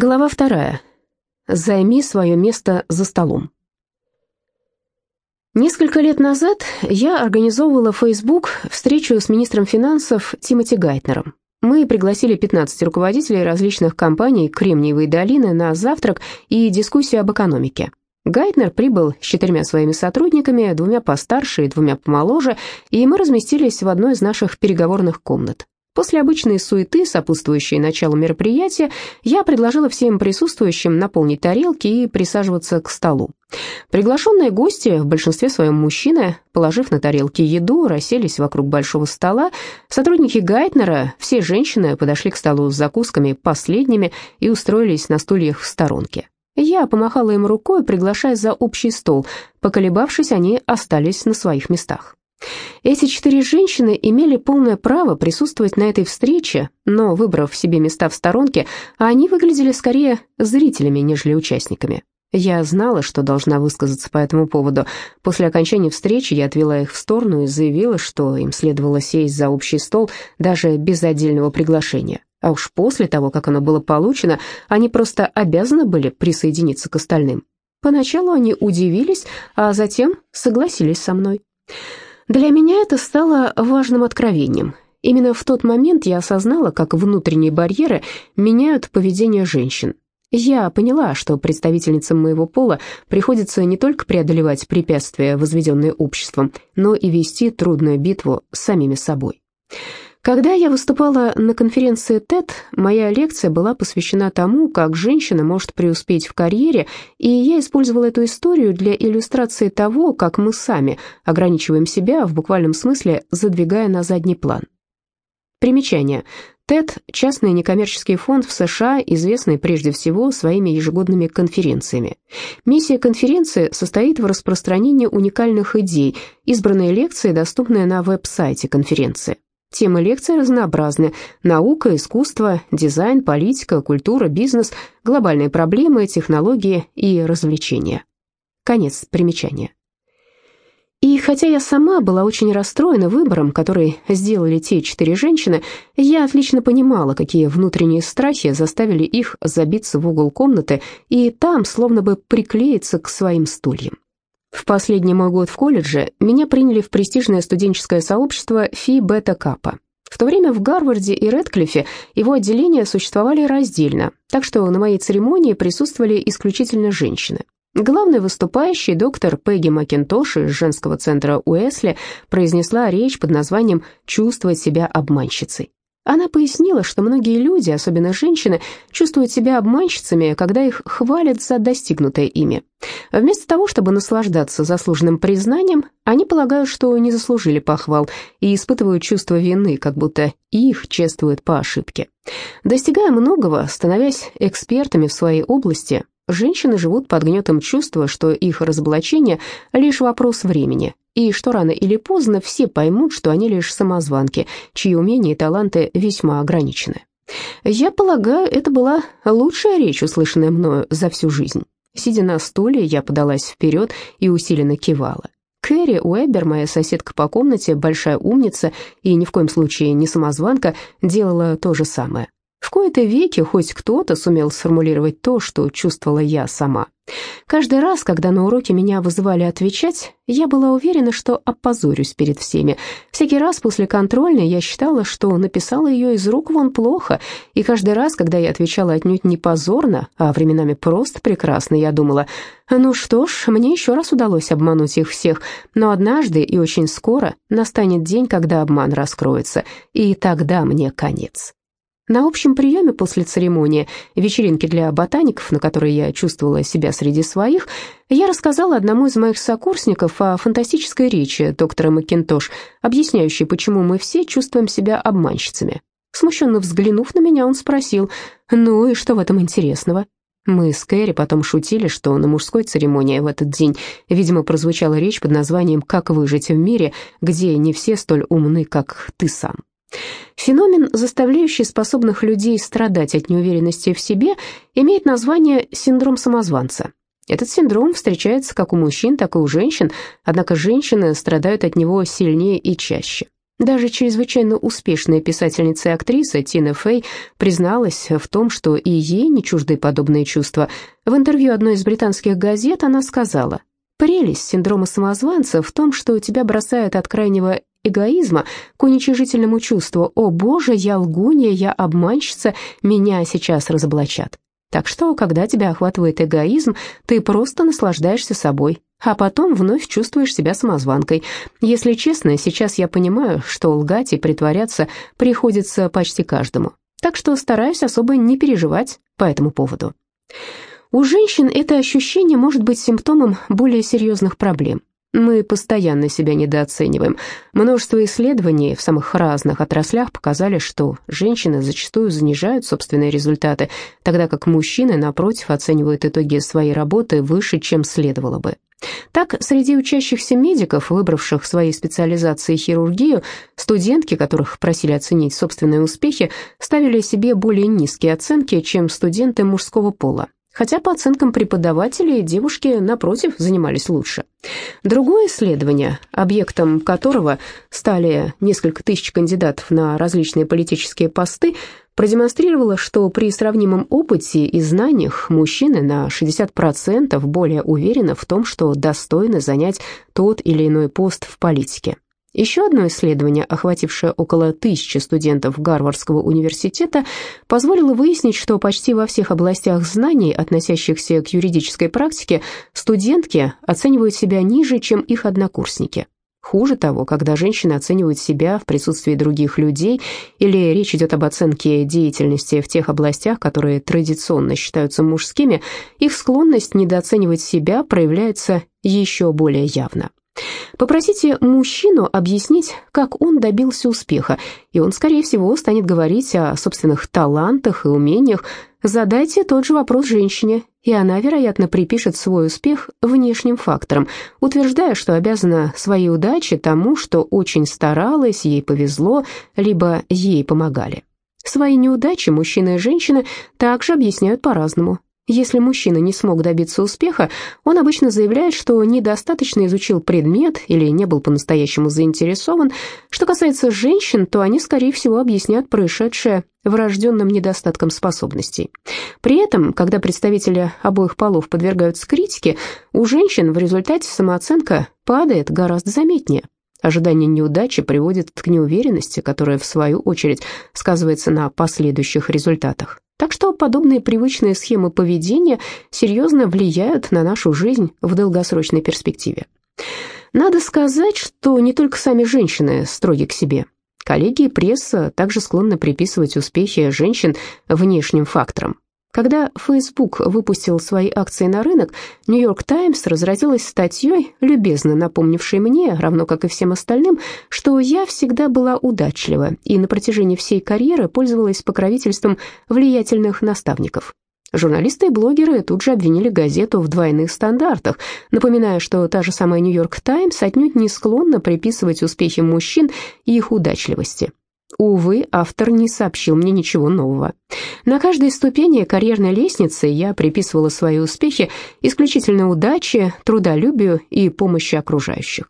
Глава вторая. Займи свое место за столом. Несколько лет назад я организовывала в Facebook встречу с министром финансов Тимоти Гайтнером. Мы пригласили 15 руководителей различных компаний Кремниевой долины на завтрак и дискуссию об экономике. Гайтнер прибыл с четырьмя своими сотрудниками, двумя постарше и двумя помоложе, и мы разместились в одной из наших переговорных комнат. После обычной суеты, сопутствующей началу мероприятия, я предложила всем присутствующим наполнить тарелки и присаживаться к столу. Приглашенные гости, в большинстве своем мужчины, положив на тарелки еду, расселись вокруг большого стола. Сотрудники Гайтнера, все женщины, подошли к столу с закусками последними и устроились на стульях в сторонке. Я помахала им рукой, приглашая за общий стол. Поколебавшись, они остались на своих местах. Эти четыре женщины имели полное право присутствовать на этой встрече, но, выбрав себе места в сторонке, они выглядели скорее зрителями, нежели участниками. Я знала, что должна высказаться по этому поводу. После окончания встречи я отвела их в сторону и заявила, что им следовало сесть за общий стол даже без отдельного приглашения. А уж после того, как оно было получено, они просто обязаны были присоединиться к остальным. Поначалу они удивились, а затем согласились со мной. Для меня это стало важным откровением. Именно в тот момент я осознала, как внутренние барьеры меняют поведение женщин. Я поняла, что представительницам моего пола приходится не только преодолевать препятствия, возведенные обществом, но и вести трудную битву с самими собой. Когда я выступала на конференции TED, моя лекция была посвящена тому, как женщина может преуспеть в карьере, и я использовала эту историю для иллюстрации того, как мы сами ограничиваем себя, в буквальном смысле задвигая на задний план. Примечание. TED – частный некоммерческий фонд в США, известный прежде всего своими ежегодными конференциями. Миссия конференции состоит в распространении уникальных идей, избранные лекции доступны на веб-сайте конференции. Темы лекций разнообразны – наука, искусство, дизайн, политика, культура, бизнес, глобальные проблемы, технологии и развлечения. Конец примечания. И хотя я сама была очень расстроена выбором, который сделали те четыре женщины, я отлично понимала, какие внутренние страхи заставили их забиться в угол комнаты и там словно бы приклеиться к своим стульям. В последний мой год в колледже меня приняли в престижное студенческое сообщество Фи Бета Капа. В то время в Гарварде и Редклифе его отделения существовали раздельно, так что на моей церемонии присутствовали исключительно женщины. Главный выступающий, доктор Пегги Макинтош из женского центра Уэсли, произнесла речь под названием «Чувствовать себя обманщицей». Она пояснила, что многие люди, особенно женщины, чувствуют себя обманщицами, когда их хвалят за достигнутое ими. Вместо того, чтобы наслаждаться заслуженным признанием, они полагают, что не заслужили похвал и испытывают чувство вины, как будто их чествуют по ошибке. Достигая многого, становясь экспертами в своей области, женщины живут под гнетом чувства, что их разоблачение – лишь вопрос времени, и что рано или поздно все поймут, что они лишь самозванки, чьи умения и таланты весьма ограничены. Я полагаю, это была лучшая речь, услышанная мною за всю жизнь. Сидя на стуле, я подалась вперед и усиленно кивала. Кэрри Уэбер, моя соседка по комнате, большая умница и ни в коем случае не самозванка, делала то же самое. В кои-то веки хоть кто-то сумел сформулировать то, что чувствовала я сама. Каждый раз, когда на уроке меня вызывали отвечать, я была уверена, что опозорюсь перед всеми. Всякий раз после контрольной я считала, что написала ее из рук вон плохо, и каждый раз, когда я отвечала отнюдь не позорно, а временами просто прекрасно, я думала, ну что ж, мне еще раз удалось обмануть их всех, но однажды и очень скоро настанет день, когда обман раскроется, и тогда мне конец. На общем приеме после церемонии, вечеринки для ботаников, на которой я чувствовала себя среди своих, я рассказала одному из моих сокурсников о фантастической речи доктора Макинтош, объясняющей, почему мы все чувствуем себя обманщицами. Смущенно взглянув на меня, он спросил, «Ну и что в этом интересного?» Мы с Кэрри потом шутили, что на мужской церемонии в этот день, видимо, прозвучала речь под названием «Как выжить в мире, где не все столь умны, как ты сам». Феномен, заставляющий способных людей страдать от неуверенности в себе, имеет название синдром самозванца. Этот синдром встречается как у мужчин, так и у женщин, однако женщины страдают от него сильнее и чаще. Даже чрезвычайно успешная писательница и актриса Тина Фей призналась в том, что и ей не чужды подобные чувства. В интервью одной из британских газет она сказала, «Прелесть синдрома самозванца в том, что тебя бросает от крайнего эгоизма к уничижительному чувству «О боже, я лгунья, я обманщица, меня сейчас разоблачат». Так что, когда тебя охватывает эгоизм, ты просто наслаждаешься собой, а потом вновь чувствуешь себя самозванкой. Если честно, сейчас я понимаю, что лгать и притворяться приходится почти каждому. Так что стараюсь особо не переживать по этому поводу. У женщин это ощущение может быть симптомом более серьезных проблем. Мы постоянно себя недооцениваем. Множество исследований в самых разных отраслях показали, что женщины зачастую занижают собственные результаты, тогда как мужчины, напротив, оценивают итоги своей работы выше, чем следовало бы. Так, среди учащихся медиков, выбравших своей специализации хирургию, студентки, которых просили оценить собственные успехи, ставили себе более низкие оценки, чем студенты мужского пола хотя по оценкам преподавателей девушки, напротив, занимались лучше. Другое исследование, объектом которого стали несколько тысяч кандидатов на различные политические посты, продемонстрировало, что при сравнимом опыте и знаниях мужчины на 60% более уверены в том, что достойны занять тот или иной пост в политике. Еще одно исследование, охватившее около тысячи студентов Гарвардского университета, позволило выяснить, что почти во всех областях знаний, относящихся к юридической практике, студентки оценивают себя ниже, чем их однокурсники. Хуже того, когда женщины оценивают себя в присутствии других людей или речь идет об оценке деятельности в тех областях, которые традиционно считаются мужскими, их склонность недооценивать себя проявляется еще более явно. Попросите мужчину объяснить, как он добился успеха, и он, скорее всего, станет говорить о собственных талантах и умениях. Задайте тот же вопрос женщине, и она, вероятно, припишет свой успех внешним факторам, утверждая, что обязана своей удаче тому, что очень старалась, ей повезло, либо ей помогали. Свои неудачи мужчины и женщины также объясняют по-разному. Если мужчина не смог добиться успеха, он обычно заявляет, что недостаточно изучил предмет или не был по-настоящему заинтересован. Что касается женщин, то они, скорее всего, объясняют происшедшее врожденным недостатком способностей. При этом, когда представители обоих полов подвергаются критике, у женщин в результате самооценка падает гораздо заметнее. Ожидание неудачи приводит к неуверенности, которая, в свою очередь, сказывается на последующих результатах. Так что подобные привычные схемы поведения серьезно влияют на нашу жизнь в долгосрочной перспективе. Надо сказать, что не только сами женщины строги к себе. Коллеги и пресса также склонны приписывать успехи женщин внешним факторам. Когда Facebook выпустил свои акции на рынок, Нью-Йорк Таймс разразилась статьей, любезно напомнившей мне, равно как и всем остальным, что я всегда была удачлива и на протяжении всей карьеры пользовалась покровительством влиятельных наставников. Журналисты и блогеры тут же обвинили газету в двойных стандартах, напоминая, что та же самая «Нью-Йорк Таймс» отнюдь не склонна приписывать успехи мужчин и их удачливости. Увы, автор не сообщил мне ничего нового. На каждой ступени карьерной лестницы я приписывала свои успехи исключительно удаче, трудолюбию и помощи окружающих.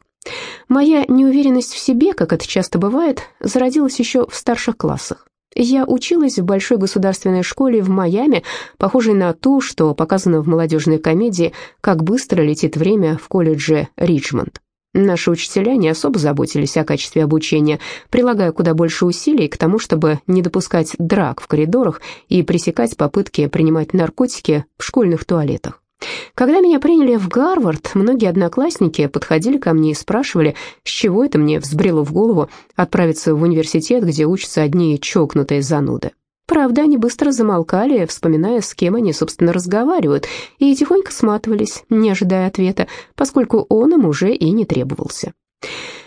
Моя неуверенность в себе, как это часто бывает, зародилась еще в старших классах. Я училась в большой государственной школе в Майами, похожей на ту, что показано в молодежной комедии «Как быстро летит время» в колледже Ричмонд. Наши учителя не особо заботились о качестве обучения, прилагая куда больше усилий к тому, чтобы не допускать драк в коридорах и пресекать попытки принимать наркотики в школьных туалетах. Когда меня приняли в Гарвард, многие одноклассники подходили ко мне и спрашивали, с чего это мне взбрело в голову отправиться в университет, где учатся одни чокнутые зануды. Правда, они быстро замолкали, вспоминая, с кем они, собственно, разговаривают, и тихонько сматывались, не ожидая ответа, поскольку он им уже и не требовался.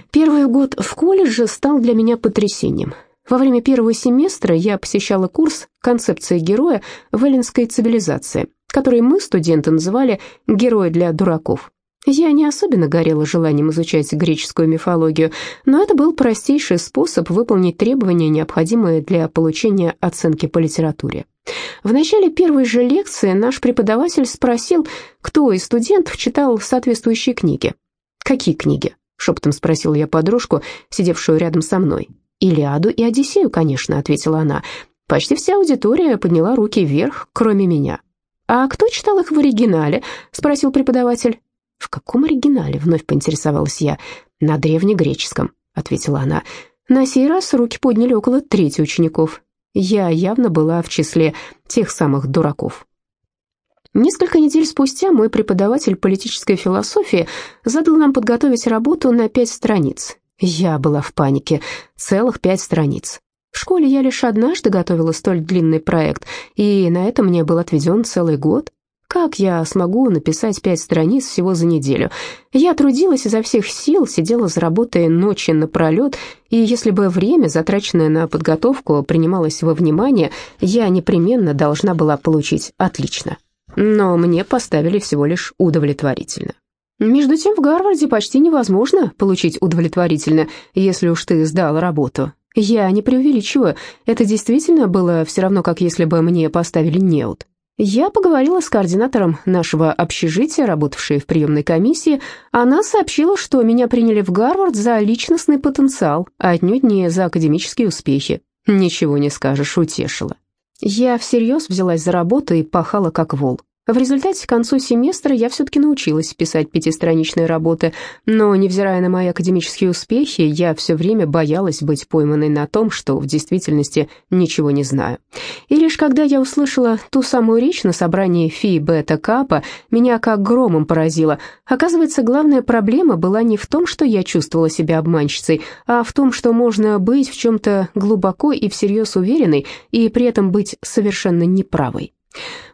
Первый год в колледже стал для меня потрясением. Во время первого семестра я посещала курс «Концепция героя в эллинской цивилизации», который мы, студенты, называли «Герой для дураков». Я не особенно горела желанием изучать греческую мифологию, но это был простейший способ выполнить требования, необходимые для получения оценки по литературе. В начале первой же лекции наш преподаватель спросил, кто из студентов читал соответствующие книги. «Какие книги?» шепотом спросил я подружку, сидевшую рядом со мной. «Илиаду и Одиссею, конечно», — ответила она. Почти вся аудитория подняла руки вверх, кроме меня. «А кто читал их в оригинале?» — спросил преподаватель. «В каком оригинале?» — вновь поинтересовалась я. «На древнегреческом», — ответила она. На сей раз руки подняли около трети учеников. Я явно была в числе тех самых дураков. Несколько недель спустя мой преподаватель политической философии задал нам подготовить работу на пять страниц. Я была в панике. Целых пять страниц. В школе я лишь однажды готовила столь длинный проект, и на это мне был отведен целый год. Как я смогу написать пять страниц всего за неделю? Я трудилась изо всех сил, сидела за работой ночи напролет, и если бы время, затраченное на подготовку, принималось во внимание, я непременно должна была получить отлично но мне поставили всего лишь удовлетворительно. Между тем, в Гарварде почти невозможно получить удовлетворительно, если уж ты сдал работу. Я не преувеличиваю, это действительно было все равно, как если бы мне поставили неуд. Я поговорила с координатором нашего общежития, работавшей в приемной комиссии. Она сообщила, что меня приняли в Гарвард за личностный потенциал, а отнюдь не за академические успехи. Ничего не скажешь, утешила. Я всерьез взялась за работу и пахала как вол. В результате к концу семестра я все-таки научилась писать пятистраничные работы, но, невзирая на мои академические успехи, я все время боялась быть пойманной на том, что в действительности ничего не знаю. И лишь когда я услышала ту самую речь на собрании Фи Бета Капа, меня как громом поразило. Оказывается, главная проблема была не в том, что я чувствовала себя обманщицей, а в том, что можно быть в чем-то глубоко и всерьез уверенной и при этом быть совершенно неправой.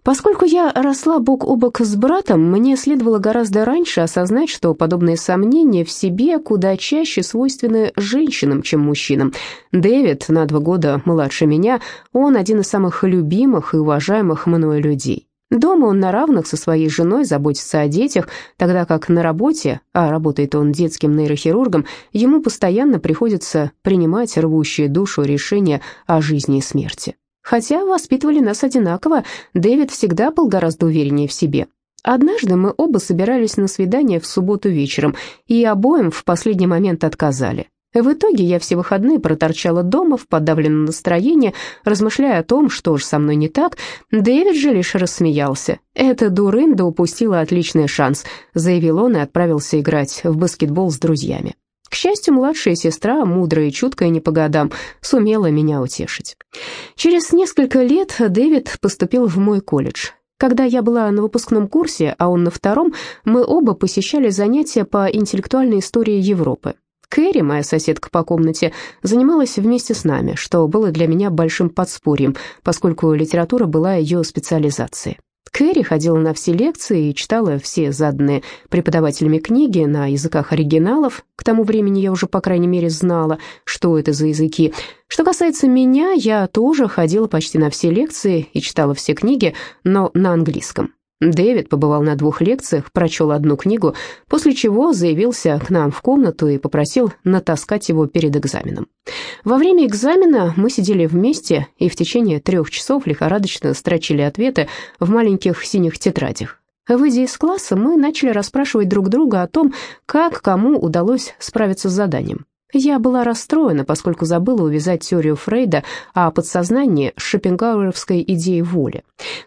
Поскольку я росла бок о бок с братом, мне следовало гораздо раньше осознать, что подобные сомнения в себе куда чаще свойственны женщинам, чем мужчинам. Дэвид, на два года младше меня, он один из самых любимых и уважаемых мною людей. Дома он на равных со своей женой заботится о детях, тогда как на работе, а работает он детским нейрохирургом, ему постоянно приходится принимать рвущие душу решения о жизни и смерти. Хотя воспитывали нас одинаково, Дэвид всегда был гораздо увереннее в себе. Однажды мы оба собирались на свидание в субботу вечером, и обоим в последний момент отказали. В итоге я все выходные проторчала дома в подавленном настроении, размышляя о том, что же со мной не так. Дэвид же лишь рассмеялся. «Эта дурында упустила отличный шанс», — заявил он и отправился играть в баскетбол с друзьями. К счастью, младшая сестра, мудрая и чуткая не по годам, сумела меня утешить. Через несколько лет Дэвид поступил в мой колледж. Когда я была на выпускном курсе, а он на втором, мы оба посещали занятия по интеллектуальной истории Европы. Кэрри, моя соседка по комнате, занималась вместе с нами, что было для меня большим подспорьем, поскольку литература была ее специализацией. Кэрри ходила на все лекции и читала все заданные преподавателями книги на языках оригиналов. К тому времени я уже, по крайней мере, знала, что это за языки. Что касается меня, я тоже ходила почти на все лекции и читала все книги, но на английском. Дэвид побывал на двух лекциях, прочел одну книгу, после чего заявился к нам в комнату и попросил натаскать его перед экзаменом. Во время экзамена мы сидели вместе и в течение трех часов лихорадочно строчили ответы в маленьких синих тетрадях. Выйдя из класса, мы начали расспрашивать друг друга о том, как кому удалось справиться с заданием. Я была расстроена, поскольку забыла увязать теорию Фрейда о подсознании с шопенгауэровской идеей воли.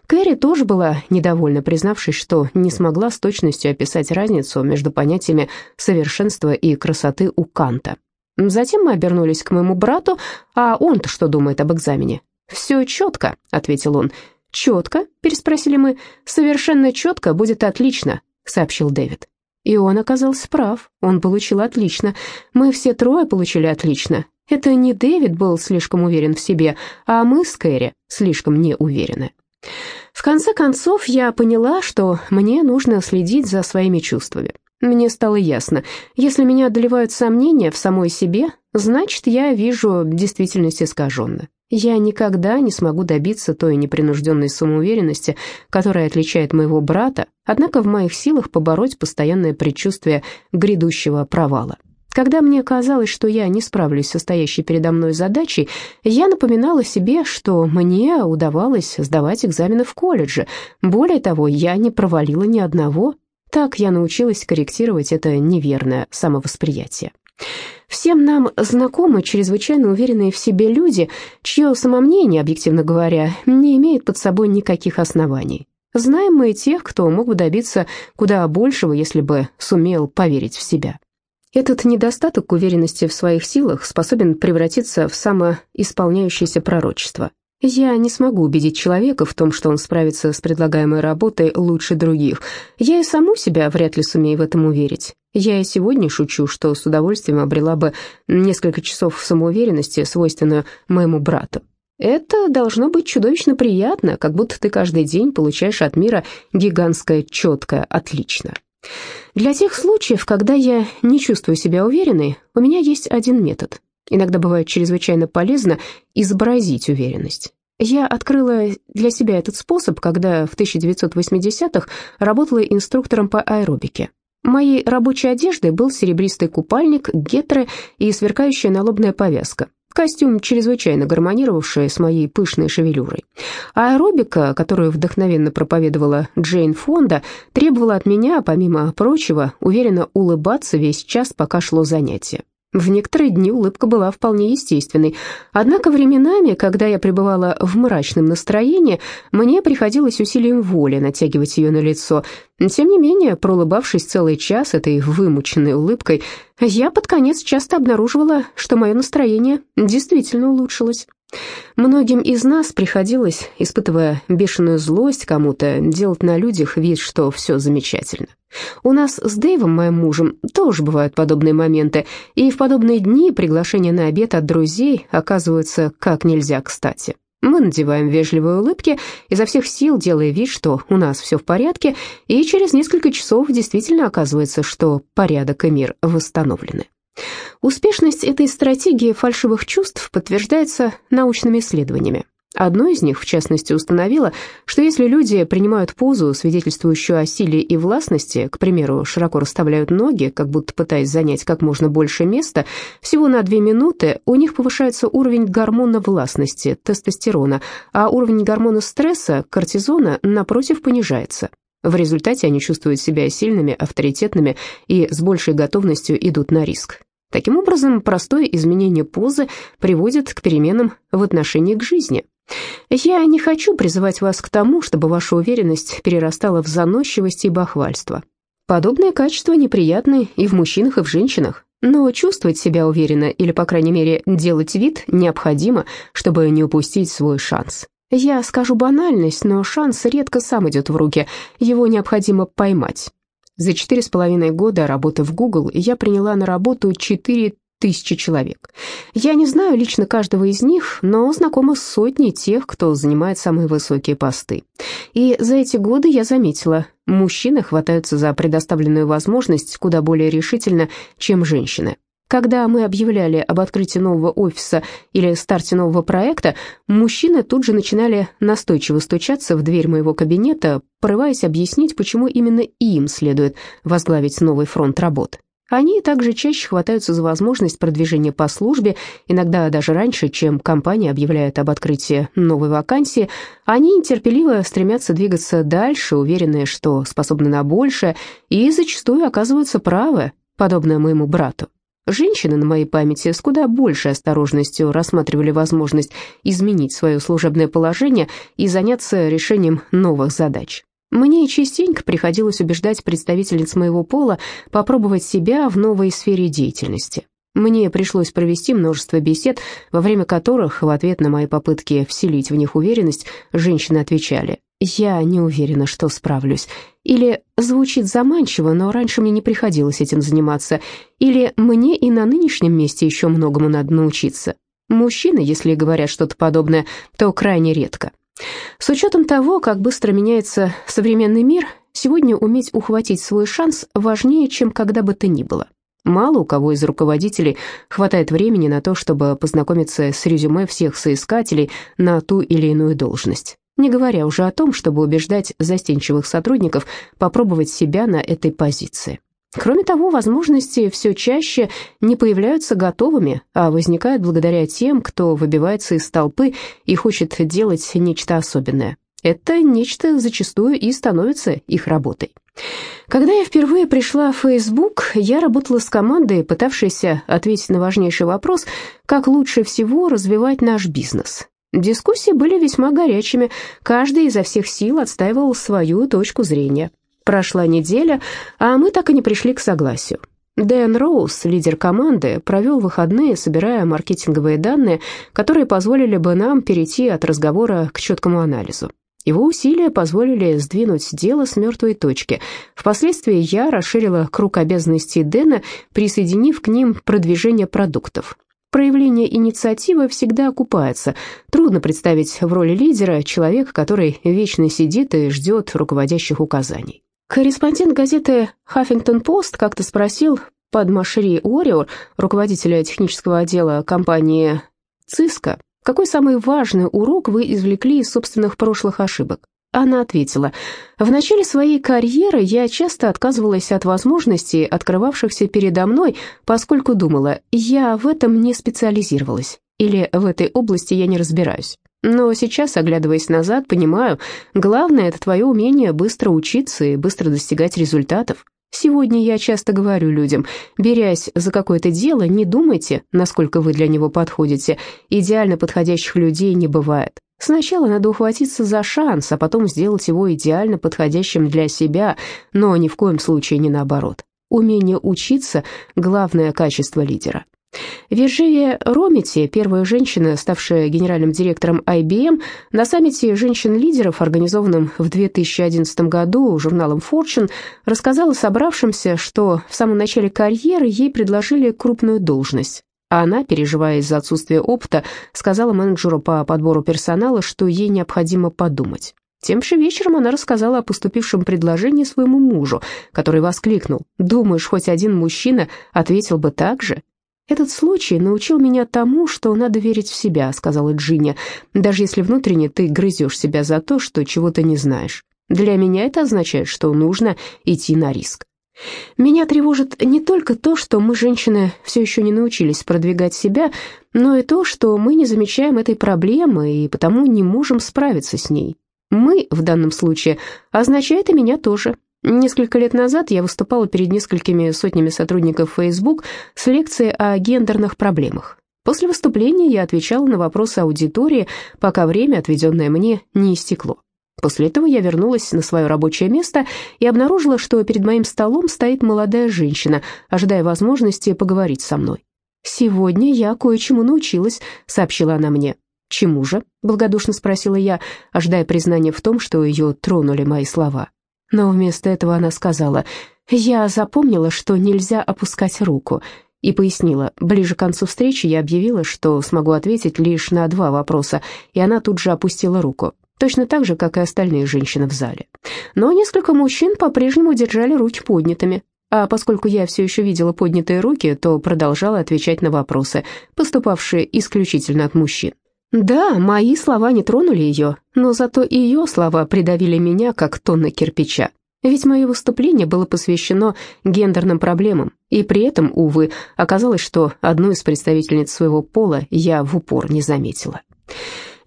Кэрри тоже была недовольна, признавшись, что не смогла с точностью описать разницу между понятиями совершенства и красоты у Канта. Затем мы обернулись к моему брату, а он-то что думает об экзамене? «Все четко», — ответил он. «Четко?» — переспросили мы. «Совершенно четко будет отлично», — сообщил Дэвид. И он оказался прав, он получил отлично. Мы все трое получили отлично. Это не Дэвид был слишком уверен в себе, а мы с Кэрри слишком неуверены. В конце концов, я поняла, что мне нужно следить за своими чувствами. Мне стало ясно, если меня одолевают сомнения в самой себе, значит, я вижу действительность искаженно. Я никогда не смогу добиться той непринужденной самоуверенности, которая отличает моего брата, однако в моих силах побороть постоянное предчувствие грядущего провала. Когда мне казалось, что я не справлюсь со стоящей передо мной задачей, я напоминала себе, что мне удавалось сдавать экзамены в колледже. Более того, я не провалила ни одного. Так я научилась корректировать это неверное самовосприятие. Всем нам знакомы чрезвычайно уверенные в себе люди, чье самомнение, объективно говоря, не имеет под собой никаких оснований. Знаем мы и тех, кто мог бы добиться куда большего, если бы сумел поверить в себя. Этот недостаток уверенности в своих силах способен превратиться в самоисполняющееся пророчество. Я не смогу убедить человека в том, что он справится с предлагаемой работой лучше других. Я и саму себя вряд ли сумею в этом уверить. Я и сегодня шучу, что с удовольствием обрела бы несколько часов самоуверенности, свойственную моему брату. Это должно быть чудовищно приятно, как будто ты каждый день получаешь от мира гигантское четкое «отлично». Для тех случаев, когда я не чувствую себя уверенной, у меня есть один метод. Иногда бывает чрезвычайно полезно изобразить уверенность. Я открыла для себя этот способ, когда в 1980-х работала инструктором по аэробике. Моей рабочей одеждой был серебристый купальник, гетры и сверкающая налобная повязка. Костюм, чрезвычайно гармонировавший с моей пышной шевелюрой. Аэробика, которую вдохновенно проповедовала Джейн Фонда, требовала от меня, помимо прочего, уверенно улыбаться весь час, пока шло занятие. В некоторые дни улыбка была вполне естественной, однако временами, когда я пребывала в мрачном настроении, мне приходилось усилием воли натягивать ее на лицо. Тем не менее, пролыбавшись целый час этой вымученной улыбкой, я под конец часто обнаруживала, что мое настроение действительно улучшилось. Многим из нас приходилось, испытывая бешеную злость кому-то, делать на людях вид, что все замечательно. У нас с Дэйвом, моим мужем, тоже бывают подобные моменты, и в подобные дни приглашения на обед от друзей оказываются как нельзя кстати. Мы надеваем вежливые улыбки, изо всех сил делая вид, что у нас все в порядке, и через несколько часов действительно оказывается, что порядок и мир восстановлены. Успешность этой стратегии фальшивых чувств подтверждается научными исследованиями. Одно из них, в частности, установило, что если люди принимают позу, свидетельствующую о силе и властности, к примеру, широко расставляют ноги, как будто пытаясь занять как можно больше места, всего на две минуты у них повышается уровень гормона властности, тестостерона, а уровень гормона стресса, кортизона, напротив, понижается. В результате они чувствуют себя сильными, авторитетными и с большей готовностью идут на риск. Таким образом, простое изменение позы приводит к переменам в отношении к жизни. Я не хочу призывать вас к тому, чтобы ваша уверенность перерастала в заносчивость и бахвальство. Подобные качества неприятны и в мужчинах, и в женщинах. Но чувствовать себя уверенно или, по крайней мере, делать вид необходимо, чтобы не упустить свой шанс. Я скажу банальность, но шанс редко сам идет в руки, его необходимо поймать. За четыре с половиной года работы в Google я приняла на работу четыре тысячи человек. Я не знаю лично каждого из них, но знакома с сотней тех, кто занимает самые высокие посты. И за эти годы я заметила, мужчины хватаются за предоставленную возможность куда более решительно, чем женщины. Когда мы объявляли об открытии нового офиса или старте нового проекта, мужчины тут же начинали настойчиво стучаться в дверь моего кабинета, порываясь объяснить, почему именно им следует возглавить новый фронт работ. Они также чаще хватаются за возможность продвижения по службе, иногда даже раньше, чем компания объявляет об открытии новой вакансии. Они нетерпеливо стремятся двигаться дальше, уверенные, что способны на большее, и зачастую оказываются правы, подобно моему брату. Женщины на моей памяти с куда большей осторожностью рассматривали возможность изменить свое служебное положение и заняться решением новых задач. Мне частенько приходилось убеждать представительниц моего пола попробовать себя в новой сфере деятельности. Мне пришлось провести множество бесед, во время которых, в ответ на мои попытки вселить в них уверенность, женщины отвечали «Я не уверена, что справлюсь». Или «Звучит заманчиво, но раньше мне не приходилось этим заниматься». Или «Мне и на нынешнем месте еще многому надо научиться». Мужчины, если говорят что-то подобное, то крайне редко. С учетом того, как быстро меняется современный мир, сегодня уметь ухватить свой шанс важнее, чем когда бы то ни было. Мало у кого из руководителей хватает времени на то, чтобы познакомиться с резюме всех соискателей на ту или иную должность не говоря уже о том, чтобы убеждать застенчивых сотрудников попробовать себя на этой позиции. Кроме того, возможности все чаще не появляются готовыми, а возникают благодаря тем, кто выбивается из толпы и хочет делать нечто особенное. Это нечто зачастую и становится их работой. Когда я впервые пришла в Facebook, я работала с командой, пытавшейся ответить на важнейший вопрос, как лучше всего развивать наш бизнес. Дискуссии были весьма горячими, каждый изо всех сил отстаивал свою точку зрения. Прошла неделя, а мы так и не пришли к согласию. Дэн Роуз, лидер команды, провел выходные, собирая маркетинговые данные, которые позволили бы нам перейти от разговора к четкому анализу. Его усилия позволили сдвинуть дело с мертвой точки. Впоследствии я расширила круг обязанностей Дэна, присоединив к ним продвижение продуктов. Проявление инициативы всегда окупается. Трудно представить в роли лидера человека, который вечно сидит и ждет руководящих указаний. Корреспондент газеты «Хаффингтон Пост» как-то спросил под Машри Уорриор, руководителя технического отдела компании «Циска», какой самый важный урок вы извлекли из собственных прошлых ошибок? Она ответила, «В начале своей карьеры я часто отказывалась от возможностей, открывавшихся передо мной, поскольку думала, я в этом не специализировалась, или в этой области я не разбираюсь. Но сейчас, оглядываясь назад, понимаю, главное – это твое умение быстро учиться и быстро достигать результатов. Сегодня я часто говорю людям, берясь за какое-то дело, не думайте, насколько вы для него подходите. Идеально подходящих людей не бывает. Сначала надо ухватиться за шанс, а потом сделать его идеально подходящим для себя, но ни в коем случае не наоборот. Умение учиться – главное качество лидера. Вирживия Ромити, первая женщина, ставшая генеральным директором IBM, на саммите женщин-лидеров, организованном в 2011 году журналом Fortune, рассказала собравшимся, что в самом начале карьеры ей предложили крупную должность. А она, переживая из-за отсутствия опыта, сказала менеджеру по подбору персонала, что ей необходимо подумать. Тем же вечером она рассказала о поступившем предложении своему мужу, который воскликнул «Думаешь, хоть один мужчина ответил бы так же?» «Этот случай научил меня тому, что надо верить в себя», — сказала Джинни, «даже если внутренне ты грызешь себя за то, что чего-то не знаешь. Для меня это означает, что нужно идти на риск». Меня тревожит не только то, что мы, женщины, все еще не научились продвигать себя, но и то, что мы не замечаем этой проблемы и потому не можем справиться с ней. «Мы» в данном случае означает и меня тоже. Несколько лет назад я выступала перед несколькими сотнями сотрудников Facebook с лекцией о гендерных проблемах. После выступления я отвечала на вопросы аудитории, пока время, отведенное мне, не истекло. После этого я вернулась на свое рабочее место и обнаружила, что перед моим столом стоит молодая женщина, ожидая возможности поговорить со мной. «Сегодня я кое-чему научилась», — сообщила она мне. «Чему же?» — благодушно спросила я, ожидая признания в том, что ее тронули мои слова. Но вместо этого она сказала, «Я запомнила, что нельзя опускать руку», и пояснила, ближе к концу встречи я объявила, что смогу ответить лишь на два вопроса, и она тут же опустила руку точно так же, как и остальные женщины в зале. Но несколько мужчин по-прежнему держали руки поднятыми, а поскольку я все еще видела поднятые руки, то продолжала отвечать на вопросы, поступавшие исключительно от мужчин. Да, мои слова не тронули ее, но зато ее слова придавили меня, как тонна кирпича. Ведь мое выступление было посвящено гендерным проблемам, и при этом, увы, оказалось, что одну из представительниц своего пола я в упор не заметила.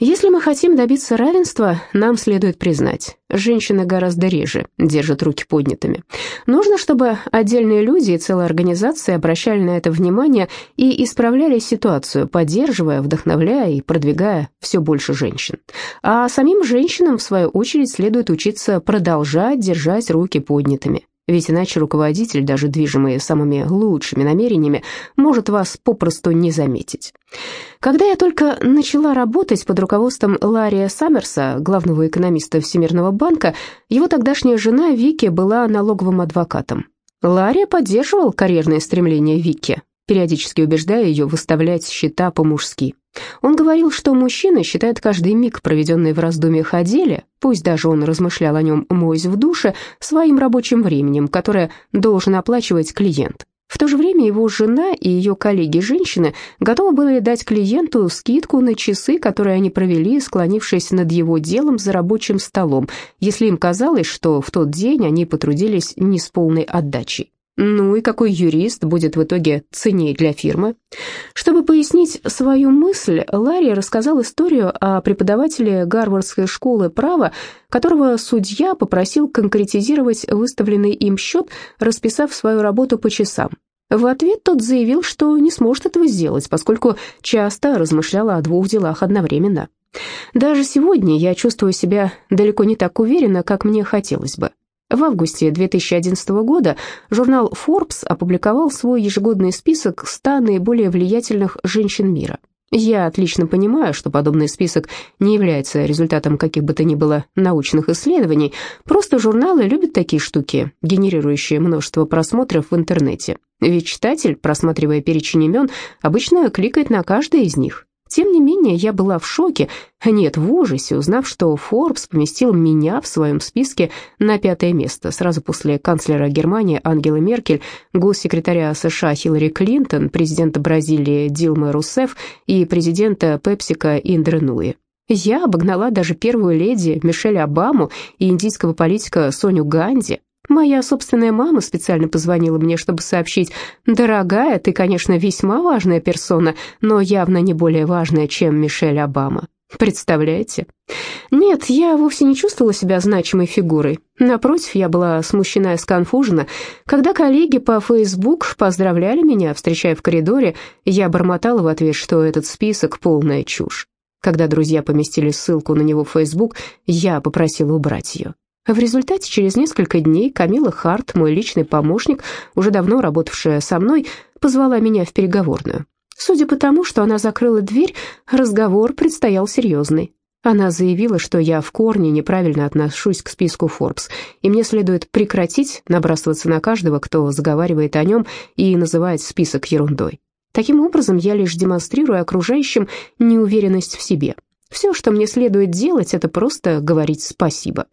Если мы хотим добиться равенства, нам следует признать, женщины гораздо реже держат руки поднятыми. Нужно, чтобы отдельные люди и целые организации обращали на это внимание и исправляли ситуацию, поддерживая, вдохновляя и продвигая все больше женщин. А самим женщинам, в свою очередь, следует учиться продолжать держать руки поднятыми. Ведь иначе руководитель, даже движимый самыми лучшими намерениями, может вас попросту не заметить. Когда я только начала работать под руководством Лария Саммерса, главного экономиста Всемирного банка, его тогдашняя жена Вики была налоговым адвокатом. Лария поддерживал карьерные стремления Вики, периодически убеждая ее выставлять счета по-мужски. Он говорил, что мужчина считает каждый миг, проведенный в раздумьях о деле, пусть даже он размышлял о нем, моясь в душе, своим рабочим временем, которое должен оплачивать клиент. В то же время его жена и ее коллеги-женщины готовы были дать клиенту скидку на часы, которые они провели, склонившись над его делом за рабочим столом, если им казалось, что в тот день они потрудились не с полной отдачей. Ну и какой юрист будет в итоге ценнее для фирмы? Чтобы пояснить свою мысль, Ларри рассказал историю о преподавателе Гарвардской школы права, которого судья попросил конкретизировать выставленный им счет, расписав свою работу по часам. В ответ тот заявил, что не сможет этого сделать, поскольку часто размышляла о двух делах одновременно. Даже сегодня я чувствую себя далеко не так уверенно, как мне хотелось бы. В августе 2011 года журнал Forbes опубликовал свой ежегодный список 100 наиболее влиятельных женщин мира. Я отлично понимаю, что подобный список не является результатом каких бы то ни было научных исследований, просто журналы любят такие штуки, генерирующие множество просмотров в интернете. Ведь читатель, просматривая перечень имен, обычно кликает на каждое из них. Тем не менее, я была в шоке, нет, в ужасе, узнав, что Forbes поместил меня в своем списке на пятое место, сразу после канцлера Германии Ангелы Меркель, госсекретаря США Хиллари Клинтон, президента Бразилии Дилмы Русеф и президента Пепсика Индры Нуи. Я обогнала даже первую леди Мишель Обаму и индийского политика Соню Ганди, Моя собственная мама специально позвонила мне, чтобы сообщить, «Дорогая, ты, конечно, весьма важная персона, но явно не более важная, чем Мишель Обама». Представляете? Нет, я вовсе не чувствовала себя значимой фигурой. Напротив, я была смущена и сконфужена. Когда коллеги по Facebook поздравляли меня, встречая в коридоре, я бормотала в ответ, что этот список — полная чушь. Когда друзья поместили ссылку на него в Facebook, я попросила убрать ее. В результате через несколько дней Камила Харт, мой личный помощник, уже давно работавшая со мной, позвала меня в переговорную. Судя по тому, что она закрыла дверь, разговор предстоял серьезный. Она заявила, что я в корне неправильно отношусь к списку Forbes, и мне следует прекратить набрасываться на каждого, кто заговаривает о нем и называет список ерундой. Таким образом, я лишь демонстрирую окружающим неуверенность в себе. Все, что мне следует делать, это просто говорить спасибо.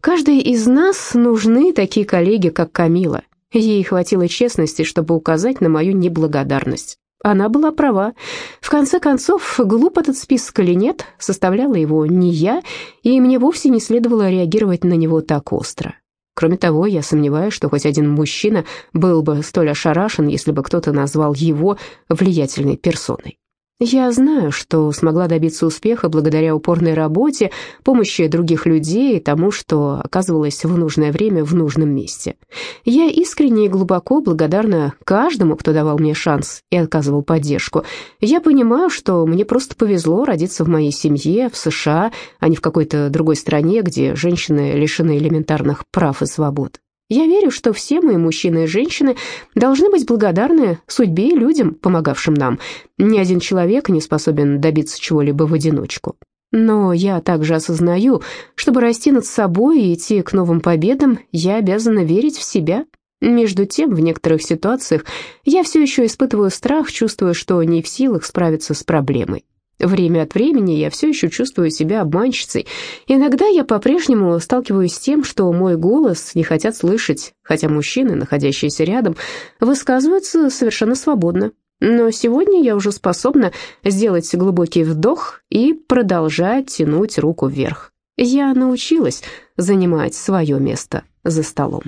Каждой из нас нужны такие коллеги, как Камила. Ей хватило честности, чтобы указать на мою неблагодарность. Она была права. В конце концов, глуп этот список или нет, составляла его не я, и мне вовсе не следовало реагировать на него так остро. Кроме того, я сомневаюсь, что хоть один мужчина был бы столь ошарашен, если бы кто-то назвал его влиятельной персоной. Я знаю, что смогла добиться успеха благодаря упорной работе, помощи других людей и тому, что оказывалась в нужное время в нужном месте. Я искренне и глубоко благодарна каждому, кто давал мне шанс и оказывал поддержку. Я понимаю, что мне просто повезло родиться в моей семье, в США, а не в какой-то другой стране, где женщины лишены элементарных прав и свобод. Я верю, что все мы, мужчины и женщины, должны быть благодарны судьбе и людям, помогавшим нам. Ни один человек не способен добиться чего-либо в одиночку. Но я также осознаю, чтобы расти над собой и идти к новым победам, я обязана верить в себя. Между тем, в некоторых ситуациях я все еще испытываю страх, чувствуя, что не в силах справиться с проблемой. Время от времени я все еще чувствую себя обманщицей. Иногда я по-прежнему сталкиваюсь с тем, что мой голос не хотят слышать, хотя мужчины, находящиеся рядом, высказываются совершенно свободно. Но сегодня я уже способна сделать глубокий вдох и продолжать тянуть руку вверх. Я научилась занимать свое место за столом.